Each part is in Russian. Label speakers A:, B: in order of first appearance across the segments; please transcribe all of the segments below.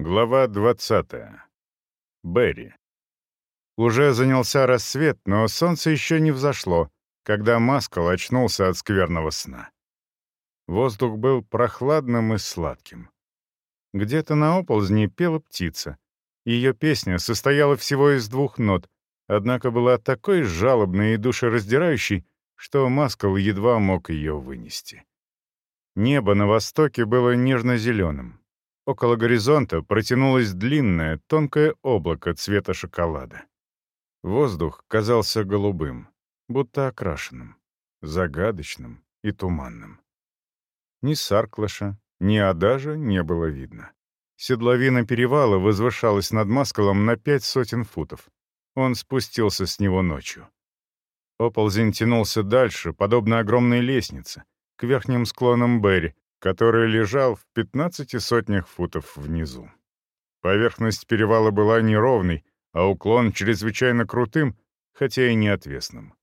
A: Глава 20. Берри. Уже занялся рассвет, но солнце еще не взошло, когда Маскал очнулся от скверного сна. Воздух был прохладным и сладким. Где-то на оползне пела птица. Ее песня состояла всего из двух нот, однако была такой жалобной и душераздирающей, что Маскал едва мог ее вынести. Небо на востоке было нежно-зеленым, Около горизонта протянулось длинное, тонкое облако цвета шоколада. Воздух казался голубым, будто окрашенным, загадочным и туманным. Ни Сарклаша, ни Адажа не было видно. Седловина перевала возвышалась над Маскалом на пять сотен футов. Он спустился с него ночью. Оползень тянулся дальше, подобно огромной лестнице, к верхним склонам Берри, который лежал в 15 сотнях футов внизу. Поверхность перевала была неровной, а уклон чрезвычайно крутым, хотя и не отвесным.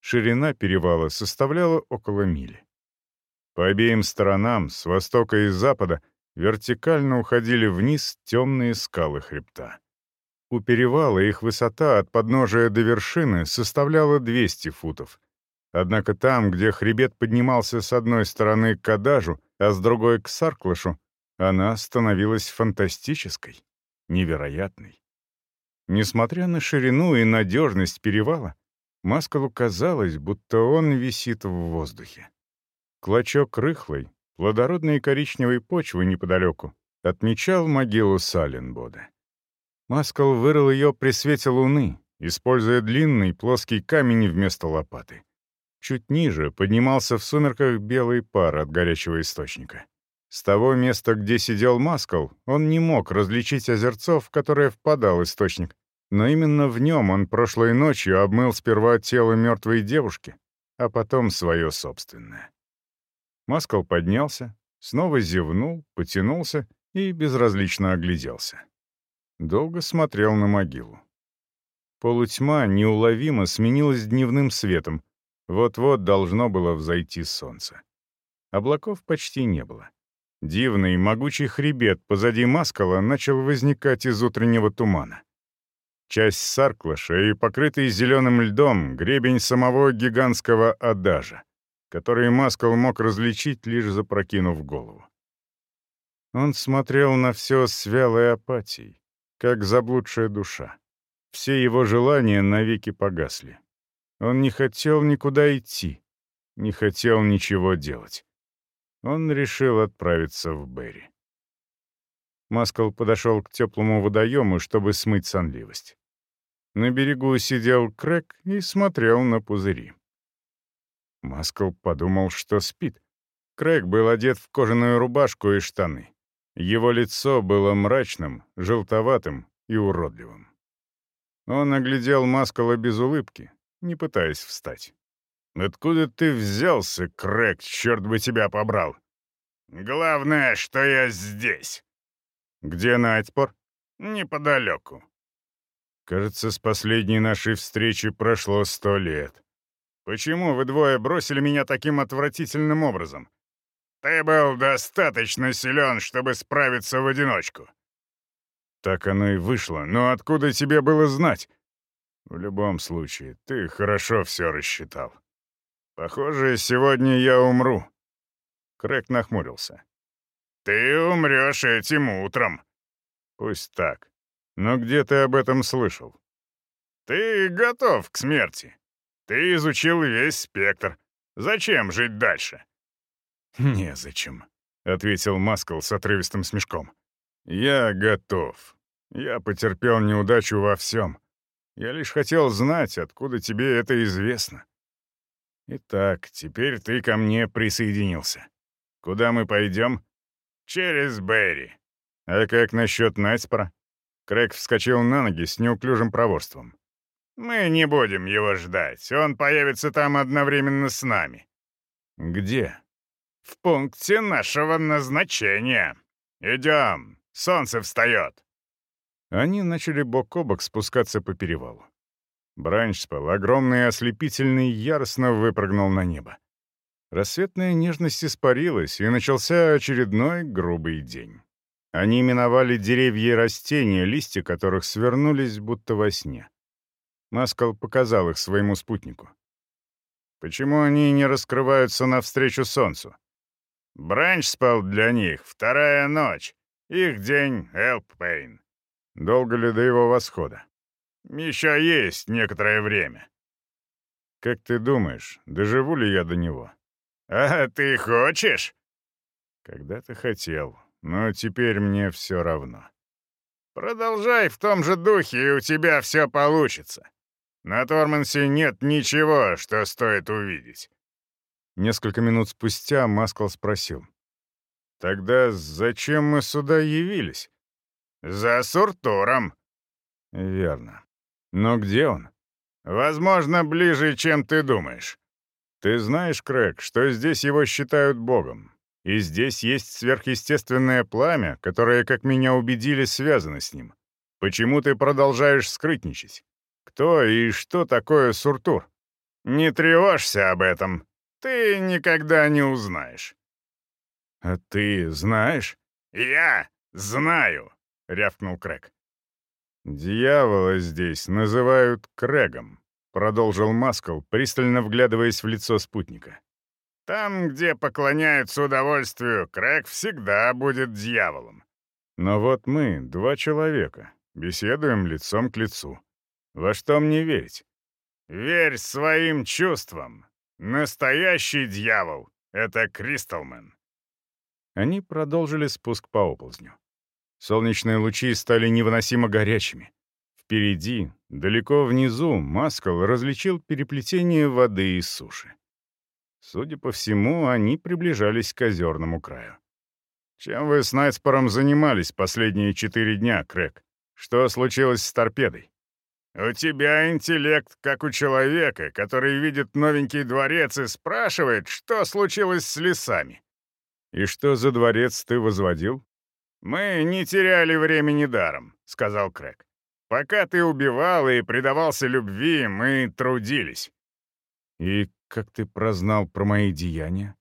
A: Ширина перевала составляла около мили. По обеим сторонам, с востока и запада, вертикально уходили вниз темные скалы хребта. У перевала их высота от подножия до вершины составляла 200 футов, Однако там, где хребет поднимался с одной стороны к Адажу, а с другой к Сарклашу, она становилась фантастической, невероятной. Несмотря на ширину и надежность перевала, Маскалу казалось, будто он висит в воздухе. Клочок рыхлой, плодородной коричневой почвы неподалеку отмечал могилу Саленбода. Маскал вырыл ее при свете луны, используя длинный плоский камень вместо лопаты. Чуть ниже поднимался в сумерках белый пар от горячего источника. С того места, где сидел Маскал, он не мог различить озерцо, в которое впадал источник. Но именно в нем он прошлой ночью обмыл сперва тело мертвой девушки, а потом свое собственное. Маскал поднялся, снова зевнул, потянулся и безразлично огляделся. Долго смотрел на могилу. Полутьма неуловимо сменилась дневным светом, вот-вот должно было взойти солнце. Облаков почти не было. Дивный, могучий хребет позади Маскала начал возникать из утреннего тумана. Часть Сарклаша и покрытый зеленым льдом гребень самого гигантского Адажа, который Маскал мог различить, лишь запрокинув голову. Он смотрел на все с вялой апатией, как заблудшая душа. Все его желания навеки погасли. Он не хотел никуда идти, не хотел ничего делать. Он решил отправиться в Берри. Маскал подошел к теплому водоему, чтобы смыть сонливость. На берегу сидел Крэк и смотрел на пузыри. Маскал подумал, что спит. Крэк был одет в кожаную рубашку и штаны. Его лицо было мрачным, желтоватым и уродливым. Он оглядел Маскала без улыбки, не пытаясь встать. «Откуда ты взялся, Крэк, черт бы тебя побрал?» «Главное, что я здесь». «Где Найтпор?» «Неподалеку». «Кажется, с последней нашей встречи прошло сто лет. Почему вы двое бросили меня таким отвратительным образом?» «Ты был достаточно силен, чтобы справиться в одиночку». «Так оно и вышло, но откуда тебе было знать?» В любом случае, ты хорошо все рассчитал. Похоже, сегодня я умру. Крэк нахмурился. Ты умрешь этим утром. Пусть так. Но где ты об этом слышал? Ты готов к смерти. Ты изучил весь спектр. Зачем жить дальше? Незачем, ответил Маскл с отрывистым смешком. Я готов. Я потерпел неудачу во всем. Я лишь хотел знать, откуда тебе это известно. Итак, теперь ты ко мне присоединился. Куда мы пойдем? Через Берри. А как насчет Найтспора? Крэг вскочил на ноги с неуклюжим проворством. «Мы не будем его ждать. Он появится там одновременно с нами». «Где?» «В пункте нашего назначения. Идем. Солнце встает». Они начали бок о бок спускаться по перевалу. Бранчспел, огромный и ослепительный, яростно выпрыгнул на небо. Рассветная нежность испарилась, и начался очередной грубый день. Они миновали деревья и растения, листья которых свернулись будто во сне. Маскал показал их своему спутнику. «Почему они не раскрываются навстречу солнцу?» «Бранч спал для них, вторая ночь. Их день — Элппейн. Долго ли до его восхода?» «Еще есть некоторое время». «Как ты думаешь, доживу ли я до него?» «А ты хочешь?» «Когда-то хотел, но теперь мне все равно. Продолжай в том же духе, и у тебя все получится. На Тормансе нет ничего, что стоит увидеть. Несколько минут спустя Маскал спросил. «Тогда зачем мы сюда явились?» «За Суртуром». «Верно. Но где он?» «Возможно, ближе, чем ты думаешь». «Ты знаешь, Крэг, что здесь его считают богом. И здесь есть сверхъестественное пламя, которое, как меня убедили, связано с ним. Почему ты продолжаешь скрытничать? Кто и что такое Суртур? Не тревожься об этом. Ты никогда не узнаешь. А ты знаешь? Я знаю, рявкнул Крэг. Дьявола здесь называют Крэгом, продолжил Маскал, пристально вглядываясь в лицо спутника. Там, где поклоняются удовольствию, Крэг всегда будет дьяволом. Но вот мы, два человека, беседуем лицом к лицу. Во что мне верить? Верь своим чувствам. Настоящий дьявол — это Кристалмен. Они продолжили спуск по оползню. Солнечные лучи стали невыносимо горячими. Впереди, далеко внизу, Маскал различил переплетение воды и суши. Судя по всему, они приближались к озерному краю. «Чем вы с Найтспором занимались последние четыре дня, Крэк? Что случилось с торпедой?» «У тебя интеллект, как у человека, который видит новенький дворец и спрашивает, что случилось с лесами». «И что за дворец ты возводил?» «Мы не теряли времени даром», — сказал Крэк. «Пока ты убивал и предавался любви, мы трудились». «И как ты прознал про мои деяния?»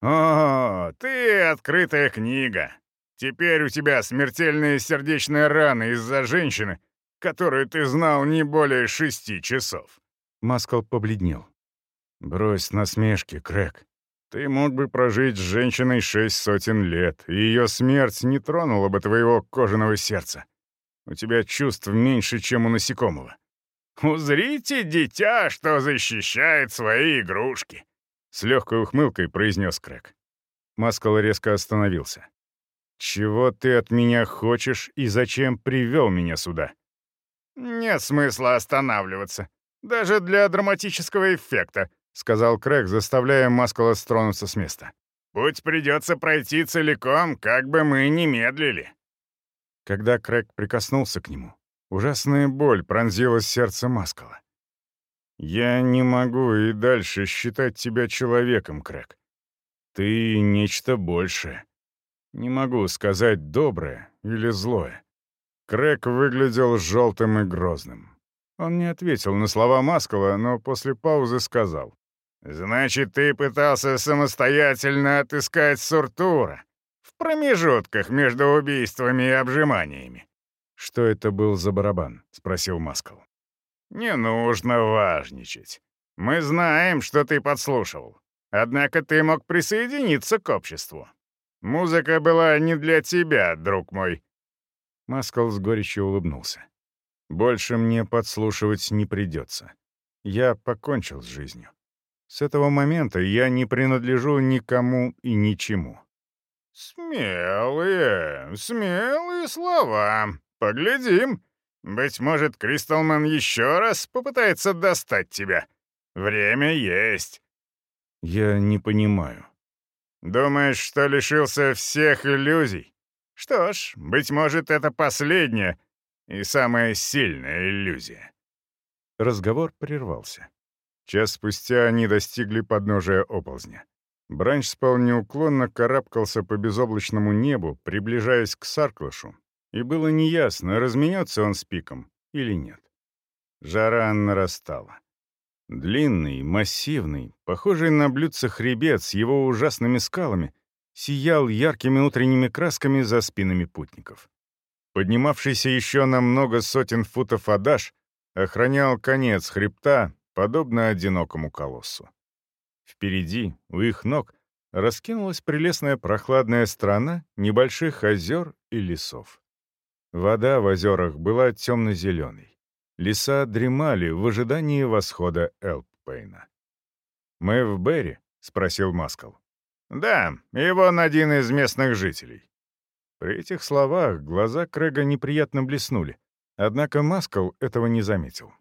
A: «О, ты открытая книга. Теперь у тебя смертельная сердечная рана из-за женщины, которую ты знал не более шести часов». Маскал побледнел. «Брось насмешки, Крэк. Ты мог бы прожить с женщиной шесть сотен лет, и ее смерть не тронула бы твоего кожаного сердца. У тебя чувств меньше, чем у насекомого. «Узрите, дитя, что защищает свои игрушки!» С легкой ухмылкой произнес Крэк. Маскал резко остановился. «Чего ты от меня хочешь и зачем привел меня сюда?» «Нет смысла останавливаться. Даже для драматического эффекта», — сказал Крэг, заставляя Маскала стронуться с места. «Путь придется пройти целиком, как бы мы ни медлили». Когда Крэг прикоснулся к нему, Ужасная боль пронзила сердце Маскала. «Я не могу и дальше считать тебя человеком, Крэк. Ты нечто большее. Не могу сказать доброе или злое». Крэк выглядел желтым и грозным. Он не ответил на слова Маскала, но после паузы сказал. «Значит, ты пытался самостоятельно отыскать Суртура в промежутках между убийствами и обжиманиями. «Что это был за барабан?» — спросил Маскал. «Не нужно важничать. Мы знаем, что ты подслушивал. Однако ты мог присоединиться к обществу. Музыка была не для тебя, друг мой». Маскал с горечью улыбнулся. «Больше мне подслушивать не придется. Я покончил с жизнью. С этого момента я не принадлежу никому и ничему». «Смелые, смелые слова», «Поглядим. Быть может, Кристалман еще раз попытается достать тебя. Время есть». «Я не понимаю». «Думаешь, что лишился всех иллюзий? Что ж, быть может, это последняя и самая сильная иллюзия». Разговор прервался. Час спустя они достигли подножия оползня. Бранч спал неуклонно карабкался по безоблачному небу, приближаясь к Сарклашу, и было неясно, разменется он с пиком или нет. Жара нарастала. Длинный, массивный, похожий на блюдце хребет с его ужасными скалами, сиял яркими утренними красками за спинами путников. Поднимавшийся еще на много сотен футов Адаш охранял конец хребта, подобно одинокому колоссу. Впереди, у их ног, раскинулась прелестная прохладная страна небольших озер и лесов. Вода в озерах была темно-зеленой. Леса дремали в ожидании восхода Элппейна. «Мы в Берри?» — спросил Маскал. «Да, и он один из местных жителей». При этих словах глаза Крэга неприятно блеснули, однако Маскал этого не заметил.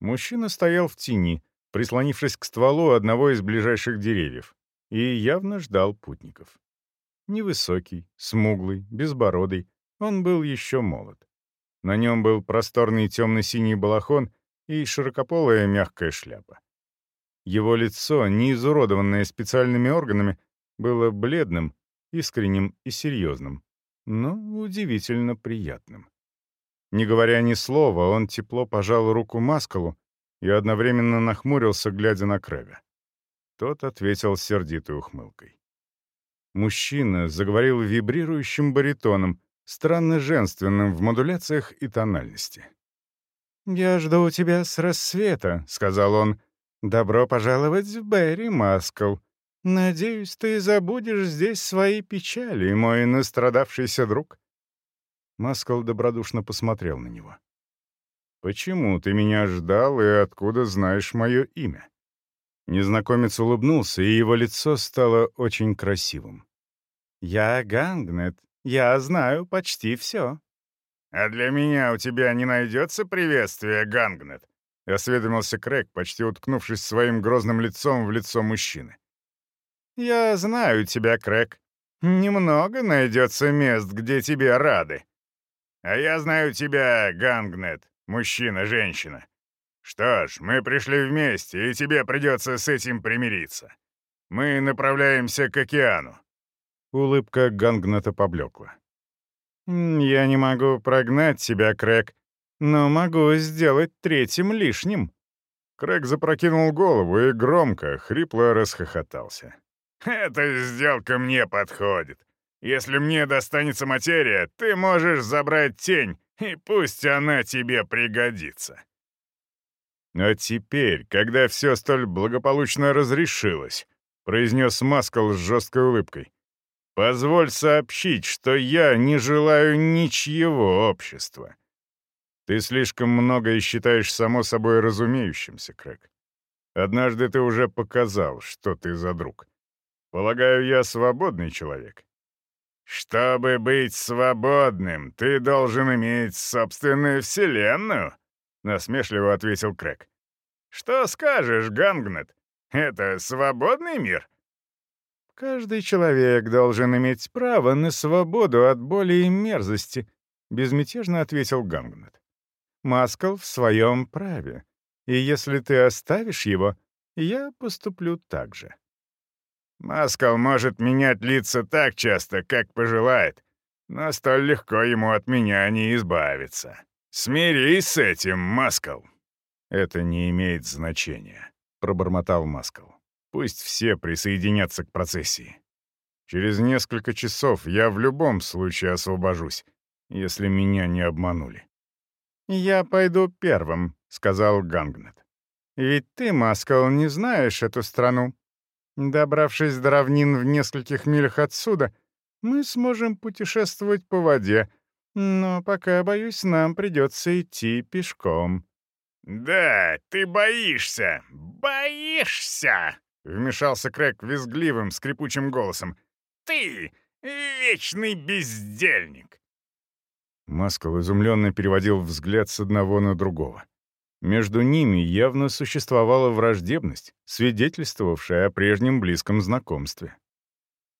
A: Мужчина стоял в тени, прислонившись к стволу одного из ближайших деревьев, и явно ждал путников. Невысокий, смуглый, безбородый, он был еще молод. На нем был просторный темно-синий балахон и широкополая мягкая шляпа. Его лицо, не изуродованное специальными органами, было бледным, искренним и серьезным, но удивительно приятным. Не говоря ни слова, он тепло пожал руку Маскалу и одновременно нахмурился, глядя на Крэга. Тот ответил сердитой ухмылкой. Мужчина заговорил вибрирующим баритоном, странно женственным в модуляциях и тональности. «Я жду тебя с рассвета», — сказал он. «Добро пожаловать в Берри, Маскл. Надеюсь, ты забудешь здесь свои печали, мой настрадавшийся друг». Маскл добродушно посмотрел на него. «Почему ты меня ждал и откуда знаешь мое имя?» Незнакомец улыбнулся, и его лицо стало очень красивым. «Я Гангнет. Я знаю почти все». «А для меня у тебя не найдется приветствия, Гангнет?» — осведомился Крэг, почти уткнувшись своим грозным лицом в лицо мужчины. «Я знаю тебя, Крэг. Немного найдется мест, где тебе рады». «А я знаю тебя, Гангнет, мужчина-женщина. Что ж, мы пришли вместе, и тебе придется с этим примириться. Мы направляемся к океану». Улыбка Гангнета поблекла. «Я не могу прогнать тебя, Крэг, но могу сделать третьим лишним». Крэг запрокинул голову и громко, хрипло расхохотался. «Эта сделка мне подходит. Если мне достанется материя, ты можешь забрать тень, и пусть она тебе пригодится». «А теперь, когда все столь благополучно разрешилось», — произнес Маскал с жесткой улыбкой, «позволь сообщить, что я не желаю ничьего общества. Ты слишком многое считаешь само собой разумеющимся, Крэк. Однажды ты уже показал, что ты за друг. Полагаю, я свободный человек. «Чтобы быть свободным, ты должен иметь собственную вселенную», — насмешливо ответил Крэк. «Что скажешь, Гангнет? Это свободный мир?» «Каждый человек должен иметь право на свободу от боли и мерзости», — безмятежно ответил Гангнет. «Маскал в своем праве, и если ты оставишь его, я поступлю так же». Маскал может менять лица так часто, как пожелает, но столь легко ему от меня не избавиться. Смирись с этим, Маскал. Это не имеет значения, пробормотал Маскал. Пусть все присоединятся к процессии. Через несколько часов я в любом случае освобожусь, если меня не обманули. «Я пойду первым», — сказал Гангнет. «Ведь ты, Маскал, не знаешь эту страну. Добравшись до равнин в нескольких милях отсюда, мы сможем путешествовать по воде, но пока, боюсь, нам придется идти пешком». «Да, ты боишься! Боишься!» — вмешался Крэк визгливым, скрипучим голосом. «Ты — вечный бездельник!» Маскал изумленно переводил взгляд с одного на другого. Между ними явно существовала враждебность, свидетельствовавшая о прежнем близком знакомстве.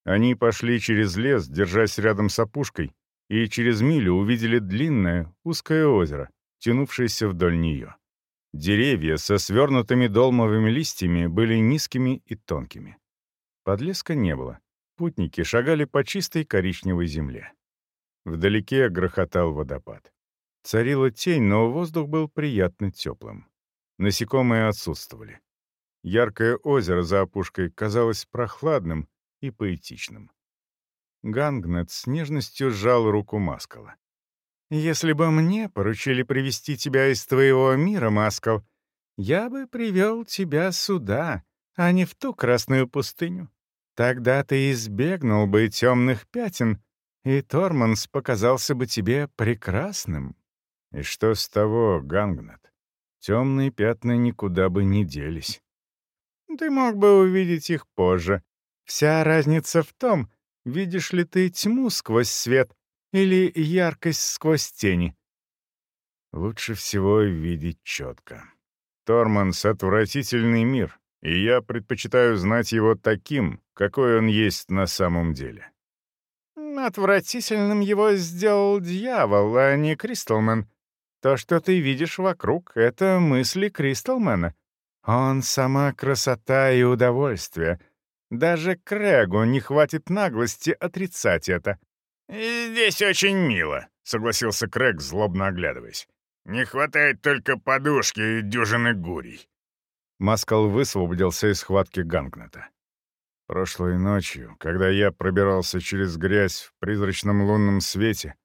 A: Они пошли через лес, держась рядом с опушкой, и через милю увидели длинное, узкое озеро, тянувшееся вдоль нее. Деревья со свернутыми долмовыми листьями были низкими и тонкими. Подлеска не было. Путники шагали по чистой коричневой земле. Вдалеке грохотал водопад. Царила тень, но воздух был приятно теплым. Насекомые отсутствовали. Яркое озеро за опушкой казалось прохладным и поэтичным. Гангнет с нежностью сжал руку Маскала. «Если бы мне поручили привести тебя из твоего мира, Маскал, я бы привел тебя сюда, а не в ту красную пустыню. Тогда ты избегнул бы темных пятен, и Торманс показался бы тебе прекрасным». «И что с того, Гангнет? Темные пятна никуда бы не делись». «Ты мог бы увидеть их позже. Вся разница в том, Видишь ли ты тьму сквозь свет или яркость сквозь тени? Лучше всего видеть четко. Торманс — отвратительный мир, и я предпочитаю знать его таким, какой он есть на самом деле. Отвратительным его сделал дьявол, а не Кристалмен. То, что ты видишь вокруг, — это мысли Кристалмена. Он — сама красота и удовольствие — даже Крэгу не хватит наглости отрицать это.
B: «Здесь очень мило», — согласился Крэг, злобно оглядываясь. «Не хватает только подушки и дюжины гурий».
A: Маскал высвободился из схватки Гангнета. Прошлой ночью, когда я пробирался через грязь в призрачном лунном свете,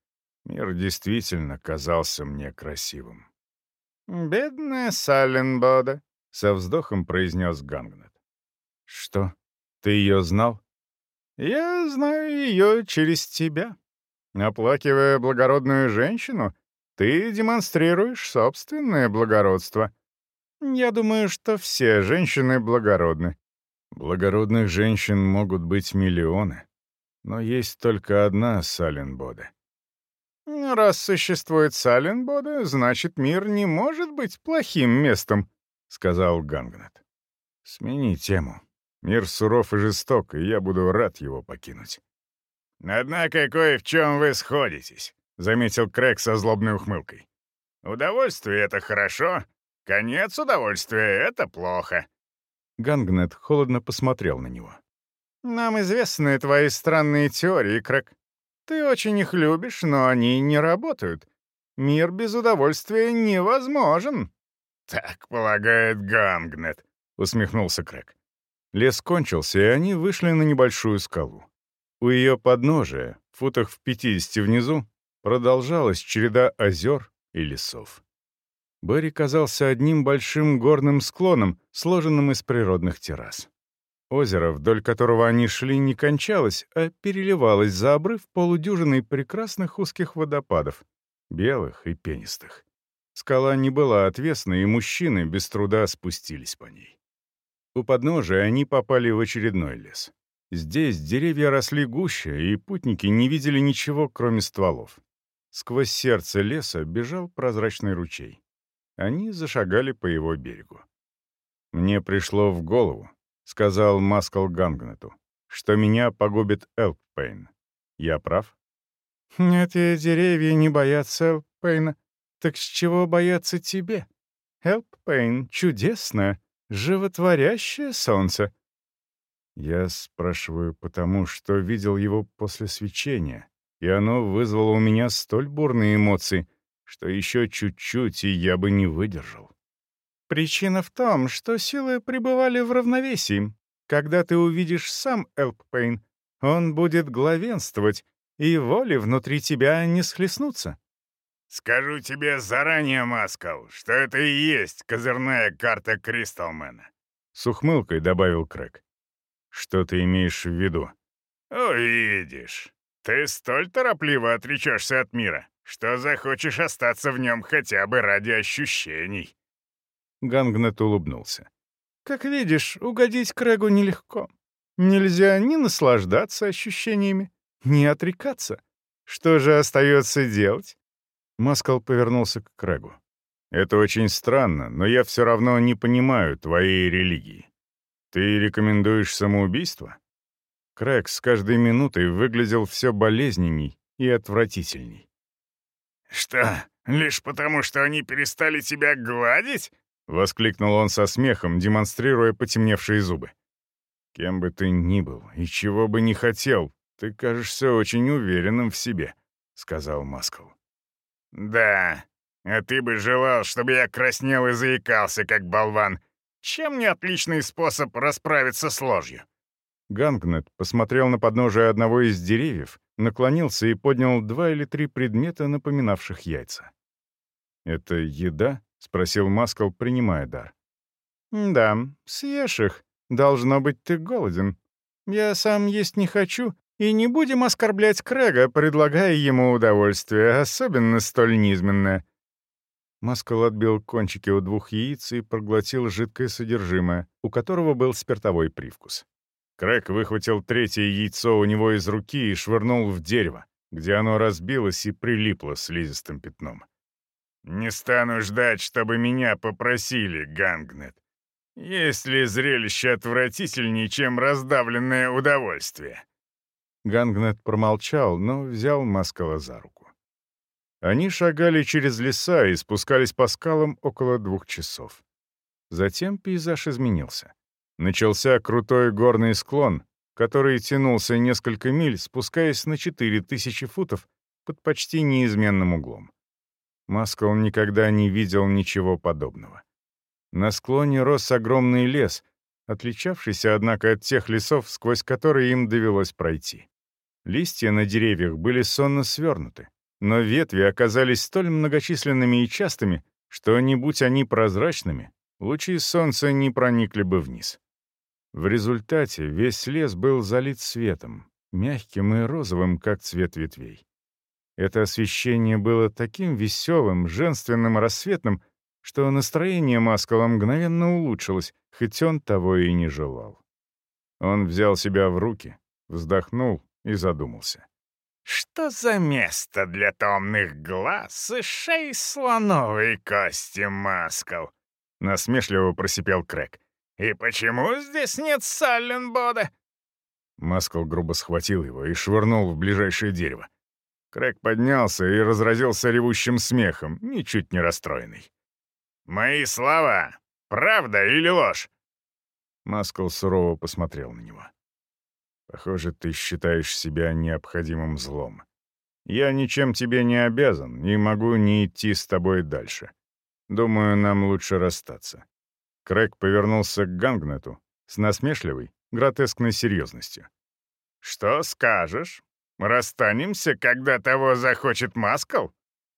A: мир действительно казался мне красивым.
B: «Бедная Саленбода», —
A: со вздохом произнес Гангнет. «Что?» Ты ее знал?
B: Я знаю ее через тебя. Оплакивая благородную женщину, ты демонстрируешь собственное благородство. Я думаю, что все женщины благородны.
A: Благородных женщин могут быть миллионы, но есть только одна Саленбода.
B: Раз существует Саленбода, значит, мир не может быть плохим местом, — сказал Гангнет.
A: Смени тему. Мир суров и жесток, и я буду рад его покинуть».
B: «Однако кое в чем вы сходитесь», — заметил Крэг со злобной ухмылкой. «Удовольствие — это хорошо, конец удовольствия — это плохо».
A: Гангнет холодно посмотрел на него.
B: «Нам известны твои странные теории, Крэг. Ты очень их любишь, но они не работают. Мир без удовольствия невозможен».
A: «Так полагает Гангнет», — усмехнулся Крэг. Лес кончился, и они вышли на небольшую скалу. У ее подножия, футах в 50 внизу, продолжалась череда озер и лесов. Берри казался одним большим горным склоном, сложенным из природных террас. Озеро, вдоль которого они шли, не кончалось, а переливалось за обрыв полудюжиной прекрасных узких водопадов, белых и пенистых. Скала не была отвесной, и мужчины без труда спустились по ней. У подножия они попали в очередной лес. Здесь деревья росли гуще, и путники не видели ничего, кроме стволов. Сквозь сердце леса бежал прозрачный ручей. Они зашагали по его берегу. «Мне пришло в голову», — сказал Маскал Гангнету, «что меня погубит Элппейн. Я прав?»
B: «Эти деревья не боятся Элппейна. Так с чего бояться тебе? Элппейн чудесно, животворящее солнце?»
A: Я спрашиваю потому, что видел его после свечения, и оно вызвало у меня столь бурные эмоции, что еще чуть-чуть, и я бы не выдержал.
B: Причина в том, что силы пребывали в равновесии. Когда ты увидишь сам Элппейн, он будет главенствовать, и воли внутри тебя не схлестнутся.
C: «Скажу тебе заранее, Маскал, что это и есть козырная карта Кристалмена», —
A: с ухмылкой добавил Крэг. «Что ты имеешь в виду?»
C: «Увидишь. Ты столь торопливо отречешься от мира, что захочешь остаться в нем хотя бы ради ощущений».
A: Гангнет улыбнулся.
B: «Как видишь, угодить Крэгу нелегко. Нельзя ни наслаждаться ощущениями, ни отрекаться. Что же остается делать?»
A: Маскал повернулся к Крэгу. «Это очень странно, но я все равно не понимаю твоей религии. Ты рекомендуешь самоубийство?» Крэг с каждой минутой выглядел все болезненней и отвратительней.
C: «Что, лишь потому, что они перестали тебя гладить?»
A: — воскликнул он со смехом, демонстрируя потемневшие зубы. «Кем бы ты ни был и чего бы ни хотел, ты кажешься очень уверенным в себе», — сказал Маскал.
C: «Да, а ты бы желал, чтобы я краснел и заикался, как болван. Чем не отличный способ расправиться с ложью?»
A: Гангнет посмотрел на подножие одного из деревьев, наклонился и поднял два или три предмета, напоминавших яйца. «Это еда?» — спросил Маскал, принимая дар.
B: «Да, съешь их. Должно быть, ты голоден. Я сам есть не хочу, и не будем оскорблять Крэга, предлагая ему удовольствие, особенно столь низменное».
A: Маскал отбил кончики у двух яиц и проглотил жидкое содержимое, у которого был спиртовой привкус. Крэг выхватил третье яйцо у него из руки и швырнул в дерево, где оно разбилось и прилипло слизистым пятном.
C: «Не стану ждать, чтобы меня попросили, Гангнет. Есть ли зрелище отвратительнее, чем раздавленное удовольствие?»
A: Гангнет промолчал, но взял Маскала за руку. Они шагали через леса и спускались по скалам около двух часов. Затем пейзаж изменился. Начался крутой горный склон, который тянулся несколько миль, спускаясь на 4000 футов под почти неизменным углом. Маскал никогда не видел ничего подобного. На склоне рос огромный лес, отличавшийся, однако, от тех лесов, сквозь которые им довелось пройти. Листья на деревьях были сонно свернуты, но ветви оказались столь многочисленными и частыми, что, не будь они прозрачными, лучи солнца не проникли бы вниз. В результате весь лес был залит светом, мягким и розовым, как цвет ветвей. Это освещение было таким веселым, женственным рассветным, что настроение Маскала мгновенно улучшилось, хоть он того и не желал. Он взял себя в руки, вздохнул и задумался.
C: «Что за место для томных глаз и шеи слоновой кости, Маскал?» — насмешливо просипел Крэк. «И почему здесь нет Салленбода?»
A: Маскал грубо схватил его и швырнул в ближайшее дерево. Крэк поднялся и разразился ревущим смехом, ничуть не расстроенный.
C: «Мои слова! Правда или ложь?»
A: Маскал сурово посмотрел на него. «Похоже, ты считаешь себя необходимым злом. Я ничем тебе не обязан и могу не идти с тобой дальше. Думаю, нам лучше расстаться. Крэг повернулся к Гангнету с насмешливой, гротескной серьезностью.
C: «Что скажешь? Расстанемся, когда того захочет Маскал?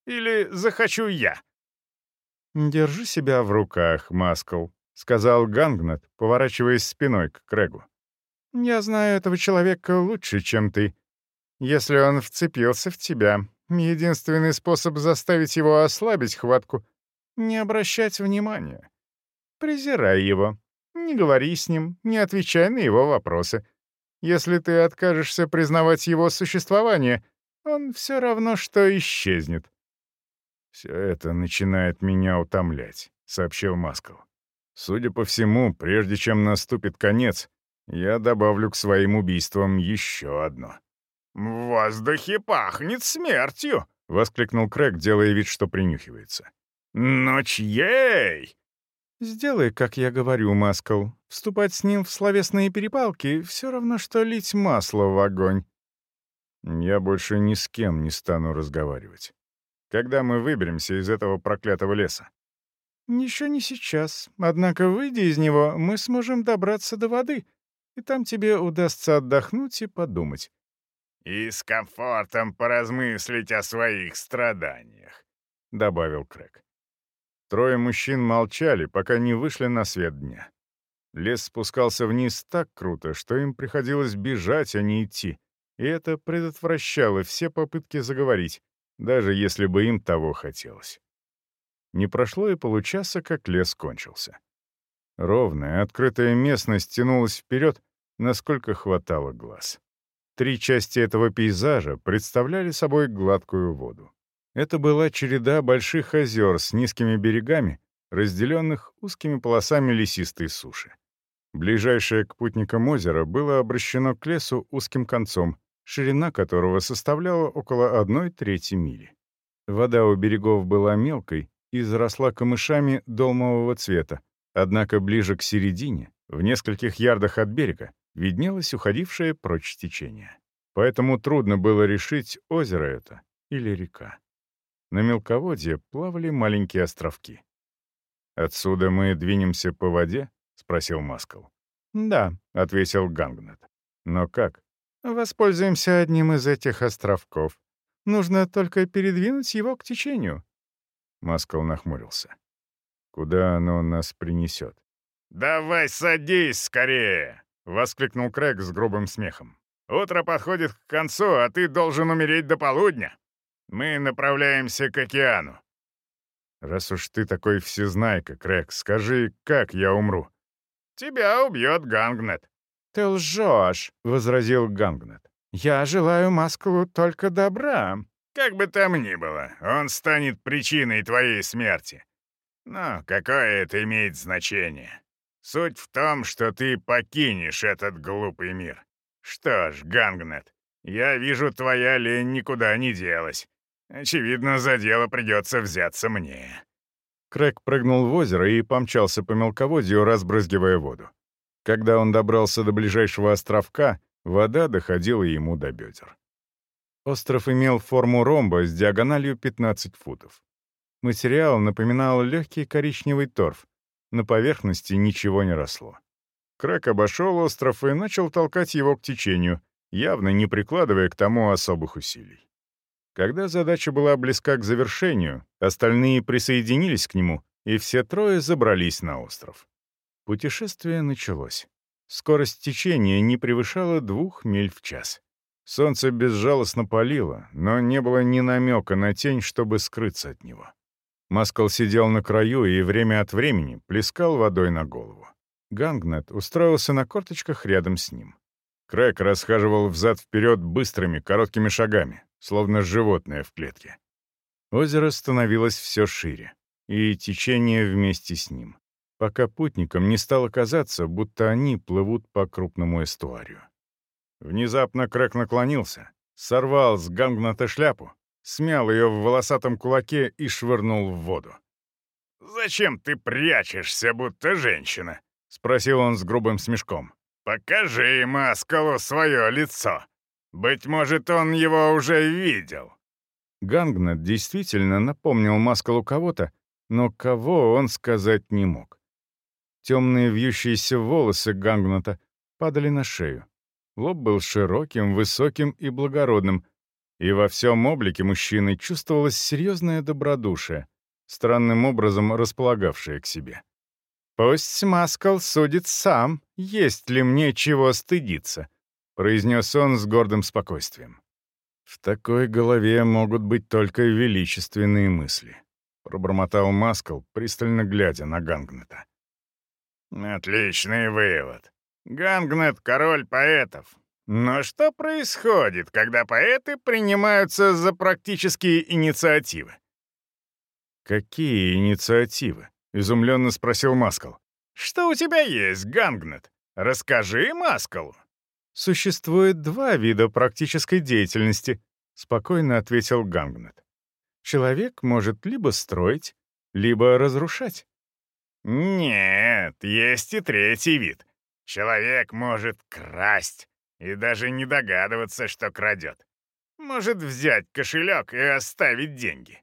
C: Или захочу я?»
B: «Держи себя в руках, Маскал», — сказал Гангнет, поворачиваясь спиной к Крэгу. «Я знаю этого человека лучше, чем ты. Если он вцепился в тебя, единственный способ заставить его ослабить хватку — не обращать внимания. Презирай его. Не говори с ним, не отвечай на его вопросы. Если ты откажешься признавать его существование, он все равно что исчезнет».
A: «Все это начинает меня утомлять», — сообщил Маскал. «Судя по всему, прежде чем наступит конец, я добавлю к своим убийствам еще одно».
C: «В воздухе пахнет смертью!»
A: — воскликнул Крэг, делая вид, что принюхивается.
C: «Ночь ей!»
B: «Сделай, как я говорю, Маскал. Вступать с ним в словесные перепалки — все равно, что лить масло в огонь».
A: «Я больше ни с кем не стану разговаривать. Когда мы выберемся из этого проклятого леса?»
B: «Еще не сейчас. Однако, выйдя из него, мы сможем добраться до воды, и там тебе удастся отдохнуть и подумать».
C: «И с комфортом поразмыслить о своих страданиях», —
A: добавил Крэг. Трое мужчин молчали, пока не вышли на свет дня. Лес спускался вниз так круто, что им приходилось бежать, а не идти, и это предотвращало все попытки заговорить, даже если бы им того хотелось. Не прошло и получаса, как лес кончился. Ровная, открытая местность тянулась вперед, насколько хватало глаз. Три части этого пейзажа представляли собой гладкую воду. Это была череда больших озер с низкими берегами, разделенных узкими полосами лесистой суши. Ближайшее к путникам озеро было обращено к лесу узким концом, ширина которого составляла около одной трети мили. Вода у берегов была мелкой и заросла камышами долмового цвета, однако ближе к середине, в нескольких ярдах от берега, виднелось уходившее прочь течение. Поэтому трудно было решить, озеро это или река. На мелководье плавали маленькие островки. «Отсюда мы двинемся по воде?» — спросил Маскал.
B: «Да», —
A: ответил Гангнет. Но как?
B: Воспользуемся одним из этих островков. Нужно только передвинуть его к течению.
A: Маскал нахмурился. Куда оно нас принесет?
C: «Давай садись скорее!» — воскликнул Крэг с грубым смехом. «Утро подходит к концу, а ты должен умереть до полудня. Мы направляемся к океану».
A: «Раз уж ты такой всезнайка, Крэг, скажи, как я умру?»
C: «Тебя убьет Гангнет».
B: «Ты лжешь», — возразил Гангнет. «Я желаю Маскалу только добра».
C: «Как бы там ни было, он станет причиной твоей смерти. Но какое это имеет значение? Суть в том, что ты покинешь этот глупый мир. Что ж, Гангнет, я вижу, твоя лень никуда не делась. Очевидно, за дело придется взяться мне».
A: Крэг прыгнул в озеро и помчался по мелководью, разбрызгивая воду. Когда он добрался до ближайшего островка, вода доходила ему до бедер. Остров имел форму ромба с диагональю 15 футов. Материал напоминал легкий коричневый торф. На поверхности ничего не росло. Крэг обошел остров и начал толкать его к течению, явно не прикладывая к тому особых усилий. Когда задача была близка к завершению, остальные присоединились к нему, и все трое забрались на остров. Путешествие началось. Скорость течения не превышала двух миль в час. Солнце безжалостно палило, но не было ни намека на тень, чтобы скрыться от него. Маскал сидел на краю и время от времени плескал водой на голову. Гангнет устроился на корточках рядом с ним. Крэк расхаживал взад-вперед быстрыми, короткими шагами, словно животное в клетке. Озеро становилось все шире, и течение вместе с ним пока путникам не стало казаться, будто они плывут по крупному эстуарию. Внезапно Крэк наклонился, сорвал с гангната шляпу, смял ее в волосатом кулаке и швырнул в воду.
C: «Зачем ты прячешься, будто женщина?»
A: — спросил он с грубым смешком.
C: «Покажи Маскалу свое лицо. Быть может, он его уже видел».
A: Гангнет действительно напомнил Маскалу кого-то, но кого он сказать не мог. Темные вьющиеся волосы Гангната падали на шею. Лоб был широким, высоким и благородным, и во всем облике мужчины чувствовалось серьезное добродушие, странным образом располагавшее к себе. «Пусть Маскал судит сам, есть ли мне чего стыдиться», — произнес он с гордым спокойствием. «В такой голове могут быть только величественные мысли», — пробормотал Маскал, пристально глядя на Гангнета.
C: Отличный вывод. Гангнет — король поэтов. Но что происходит, когда поэты принимаются за практические инициативы?
A: «Какие инициативы?» — изумленно спросил Маскал.
C: «Что у тебя есть, Гангнет? Расскажи Маскалу».
B: «Существует два вида практической деятельности», — спокойно ответил Гангнет. «Человек может либо строить, либо разрушать.
C: Нет, есть и третий вид. Человек может красть и даже не догадываться, что крадет. Может взять кошелек и оставить деньги.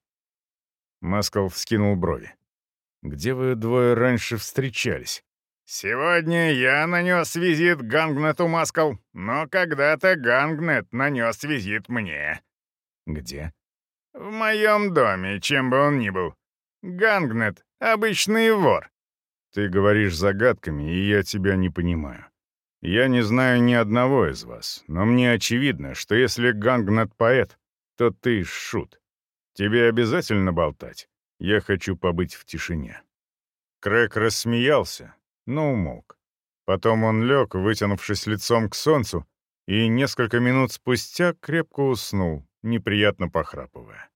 A: Маскал вскинул брови. «Где вы двое раньше встречались?»
C: «Сегодня я нанес визит Гангнету Маскал, но когда-то Гангнет нанес визит мне».
A: «Где?»
C: «В моем доме, чем бы он ни был. Гангнет — обычный вор.
A: Ты говоришь загадками, и я тебя не понимаю. Я не знаю ни одного из вас, но мне очевидно, что если Гангнат поэт, то ты шут. Тебе обязательно болтать? Я хочу побыть в тишине». Крэк рассмеялся, но умолк. Потом он лег, вытянувшись лицом к солнцу, и несколько минут спустя крепко уснул, неприятно похрапывая.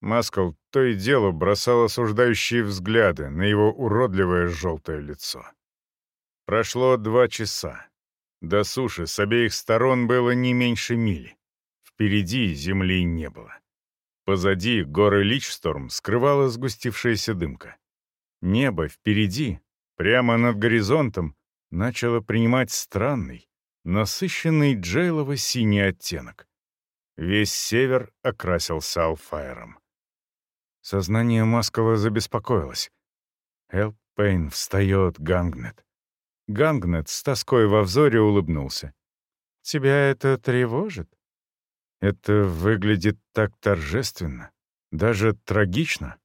A: Маскал то и дело бросал осуждающие взгляды на его уродливое желтое лицо. Прошло два часа. До суши с обеих сторон было не меньше мили. Впереди земли не было. Позади горы Личсторм скрывала сгустившаяся дымка. Небо впереди, прямо над горизонтом, начало принимать странный, насыщенный джейлово-синий оттенок. Весь север окрасился алфайром. Сознание Маскова забеспокоилось. Эл Пейн встает, Гангнет. Гангнет с тоской во взоре улыбнулся.
B: Тебя это тревожит? Это выглядит так торжественно, даже трагично,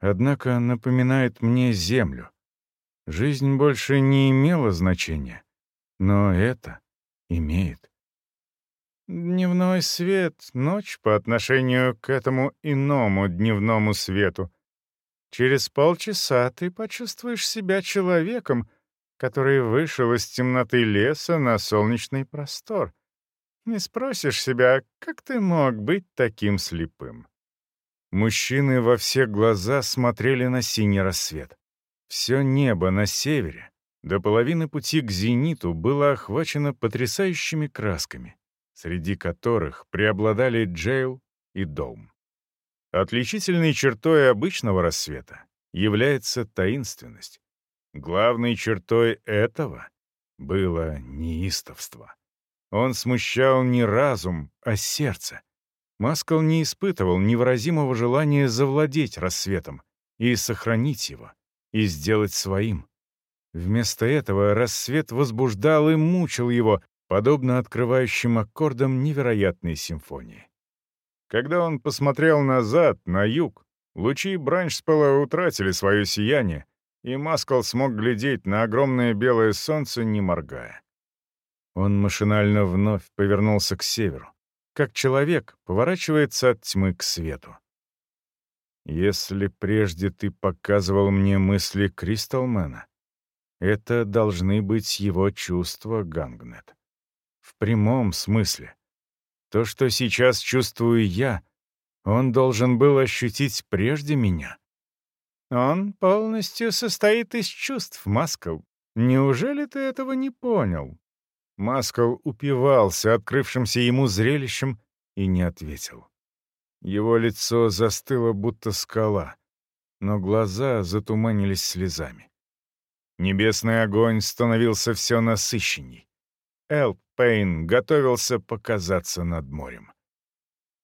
B: однако напоминает мне землю. Жизнь больше не имела значения, но это имеет. Дневной свет — ночь по отношению к этому иному дневному свету. Через полчаса ты почувствуешь себя человеком, который вышел из темноты леса на солнечный простор — не спросишь себя, как ты мог быть таким слепым? Мужчины во все глаза смотрели на синий рассвет. Все небо на севере, до половины пути к зениту, было охвачено потрясающими красками, среди которых преобладали Джейл и Дом. Отличительной чертой обычного рассвета является таинственность. Главной чертой этого было неистовство. Он смущал не разум, а сердце. Маскал не испытывал невыразимого желания завладеть рассветом и сохранить его, и сделать своим. Вместо этого рассвет возбуждал и мучил его, подобно открывающим аккордам невероятной симфонии. Когда он посмотрел назад, на юг, лучи Бранчспела утратили свое сияние, и Маскал смог глядеть на огромное белое солнце, не моргая. Он машинально вновь повернулся к северу, как человек поворачивается от тьмы к свету. «Если прежде ты показывал мне мысли Кристалмена, это должны быть его чувства, Гангнет. В прямом смысле. То, что сейчас чувствую я, он должен был ощутить прежде меня. Он полностью состоит из чувств, Маскал. Неужели ты этого не понял?» Маскал упивался открывшимся ему зрелищем и не ответил. Его лицо застыло, будто скала, но глаза затуманились слезами. Небесный огонь становился все насыщенней. Элп Пейн готовился показаться над морем.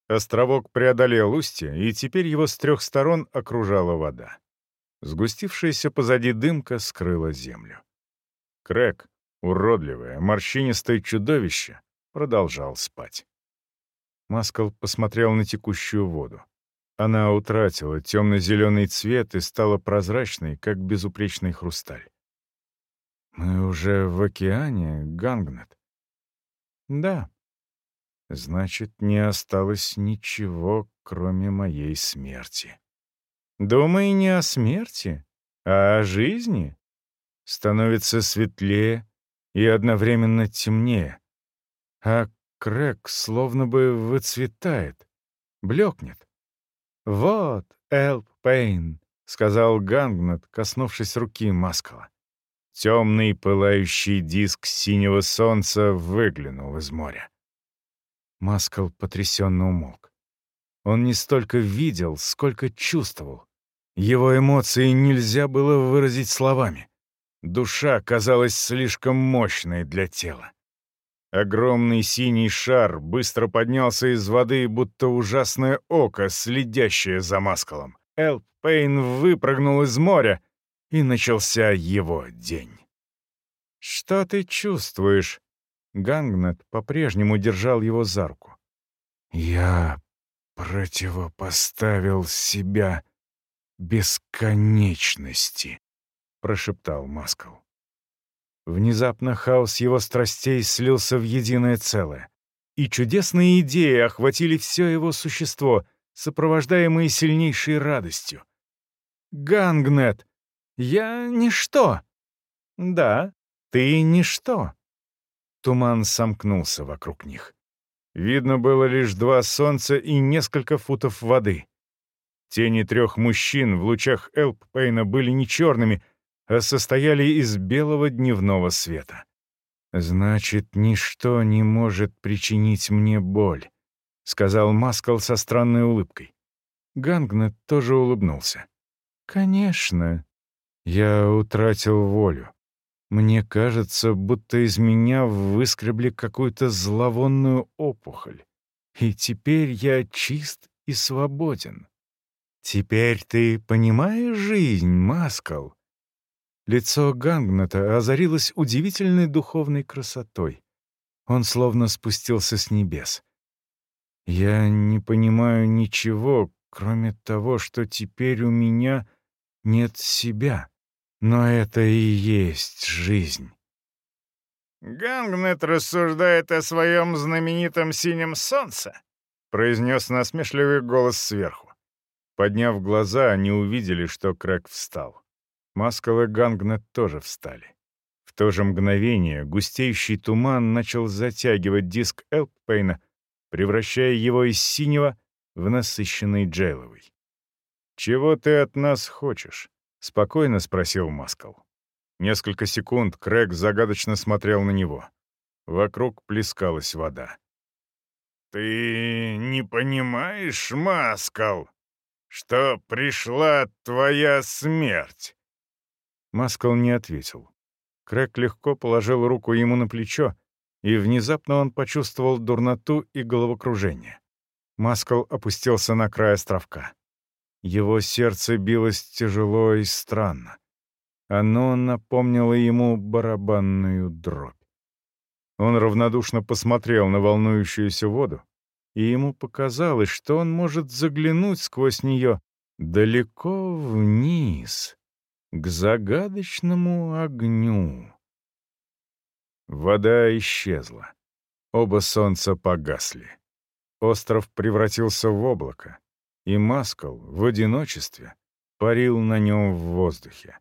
B: Островок преодолел устье, и теперь его с трех сторон окружала вода. Сгустившаяся позади дымка скрыла землю. Крэк, уродливое, морщинистое чудовище продолжал спать. Маскал посмотрел на текущую воду. Она утратила темно-зеленый цвет и стала прозрачной, как безупречный хрусталь. «Мы уже в океане, Гангнет?» «Да. Значит, не осталось ничего, кроме моей смерти». «Думай не о смерти, а о жизни. Становится светлее, и одновременно темнее. А Крэк словно бы выцветает, блекнет. «Вот, Элп Пейн», — сказал Гангнат, коснувшись руки Маскала. Темный пылающий диск синего солнца выглянул из моря. Маскал потрясенно умолк. Он не столько видел, сколько чувствовал. Его эмоции нельзя было выразить словами. Душа казалась слишком мощной для тела. Огромный синий шар быстро поднялся из воды, будто ужасное око, следящее за маскалом. Элп Пейн выпрыгнул из моря, и начался его день. «Что ты чувствуешь?» Гангнет по-прежнему держал его за руку. «Я противопоставил себя бесконечности», — прошептал Маскал. Внезапно хаос его страстей слился в единое целое, и чудесные идеи охватили все его существо, сопровождаемые сильнейшей радостью. «Гангнет! Я ничто!» «Да, ты ничто!» Туман сомкнулся вокруг них. Видно было лишь два солнца и несколько футов воды. Тени трех мужчин в лучах Элппейна были не черными, а состояли из белого дневного света. «Значит, ничто не может причинить мне боль», — сказал Маскал со странной улыбкой. Гангнет тоже улыбнулся. «Конечно. Я утратил волю. Мне кажется, будто из меня выскребли какую-то зловонную опухоль. И теперь я чист и свободен. Теперь ты понимаешь жизнь, Маскал?» Лицо Гангната озарилось удивительной духовной красотой. Он словно спустился с небес. «Я не понимаю ничего, кроме того, что теперь у меня нет себя. Но это и есть жизнь».
C: «Гангнет рассуждает о своем знаменитом синем солнце», — произнес насмешливый голос сверху.
A: Подняв глаза, они увидели, что Крэг встал. Маскал и Гангнет тоже встали. В то же мгновение густеющий туман начал затягивать диск Элппейна, превращая его из синего в насыщенный джейловый. «Чего ты от нас хочешь?» — спокойно спросил Маскал. Несколько секунд Крэг загадочно смотрел на него. Вокруг плескалась вода.
C: «Ты не понимаешь, Маскал, что пришла твоя смерть?»
A: Маскал не ответил. Крэг легко положил руку ему на плечо, и внезапно он почувствовал дурноту и головокружение. Маскал опустился на край островка. Его сердце билось тяжело и странно. Оно напомнило ему барабанную дробь. Он равнодушно посмотрел на волнующуюся воду, и ему показалось, что он может заглянуть сквозь нее далеко вниз, к загадочному огню. Вода исчезла. Оба солнца погасли. Остров превратился в облако, и Маскал в одиночестве парил на нем в воздухе.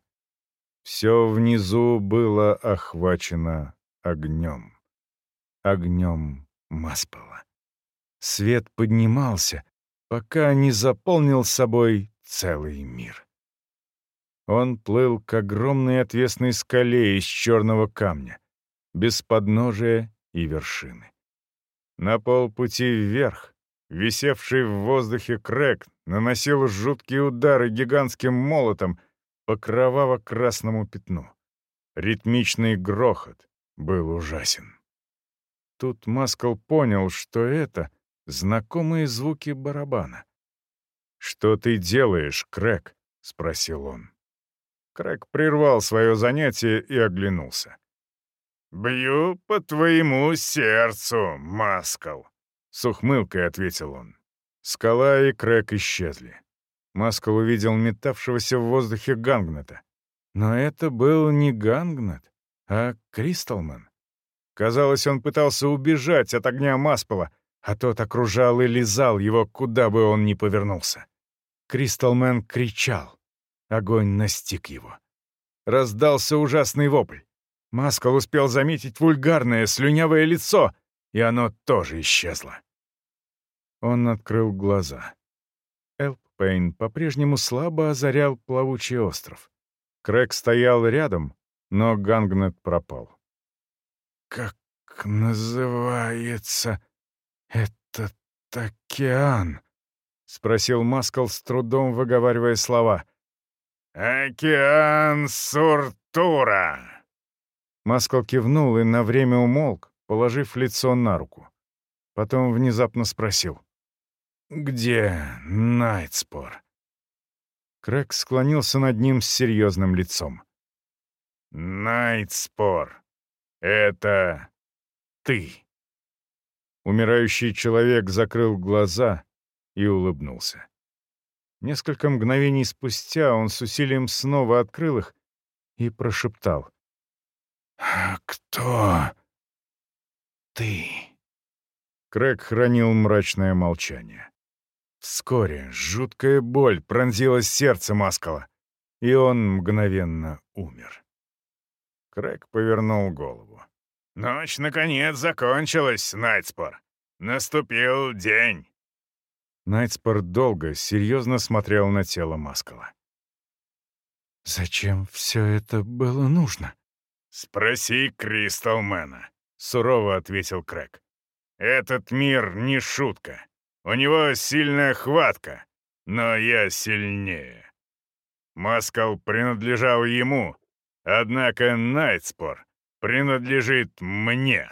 A: Все внизу было охвачено огнем. Огнем Маспала. Свет поднимался, пока не заполнил собой целый мир. Он плыл к огромной отвесной скале из черного камня, без подножия и вершины. На полпути вверх, висевший в воздухе Крэк, наносил жуткие удары гигантским молотом по кроваво-красному пятну. Ритмичный грохот был ужасен. Тут Маскал понял, что это знакомые звуки барабана. «Что ты делаешь, Крэк?» — спросил он. Крэк прервал свое занятие и оглянулся.
C: «Бью по твоему сердцу, Маскал», — с ухмылкой ответил он.
A: Скала и Крэк исчезли. Маскал увидел метавшегося в воздухе Гангнета. Но это был не Гангнет, а Кристалман. Казалось, он пытался убежать от огня Маспала, а тот окружал и лизал его, куда бы он ни повернулся. Кристалмен кричал. Огонь настиг его. Раздался ужасный вопль. Маскал успел заметить вульгарное, слюнявое лицо, и оно тоже исчезло. Он открыл глаза. Элппейн по-прежнему слабо озарял плавучий остров. Крэг стоял рядом, но Гангнет пропал. «Как называется этот океан?» — спросил Маскал с трудом выговаривая слова.
C: «Океан Суртура!»
A: Маскал кивнул и на время умолк, положив лицо на руку. Потом внезапно спросил. «Где Найтспор?» Крэк склонился над ним с серьезным лицом.
C: «Найтспор, это ты».
A: Умирающий человек закрыл глаза и улыбнулся. Несколько мгновений спустя он с усилием снова открыл их и прошептал. «Кто ты?» Крэг хранил мрачное молчание. Вскоре жуткая боль пронзила сердце Маскала, и он мгновенно умер. Крэг повернул голову.
C: «Ночь, наконец, закончилась, Найтспор. Наступил день».
A: Найтспор долго, серьезно смотрел на тело Маскала.
B: «Зачем все это было нужно?»
C: «Спроси Кристалмена», — сурово ответил Крэг. «Этот мир не шутка. У него сильная хватка, но я сильнее. Маскал принадлежал ему, однако Найтспор принадлежит мне.